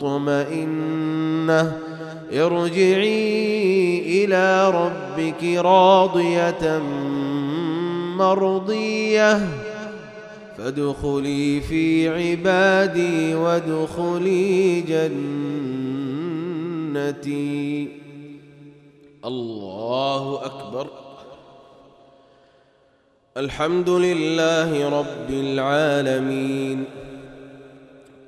المطمئنة ارجعي إلى ربك راضية مرضية. فادخلي في عبادي وادخلي جنتي. الله أكبر. الحمد لله رب العالمين.